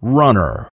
runner.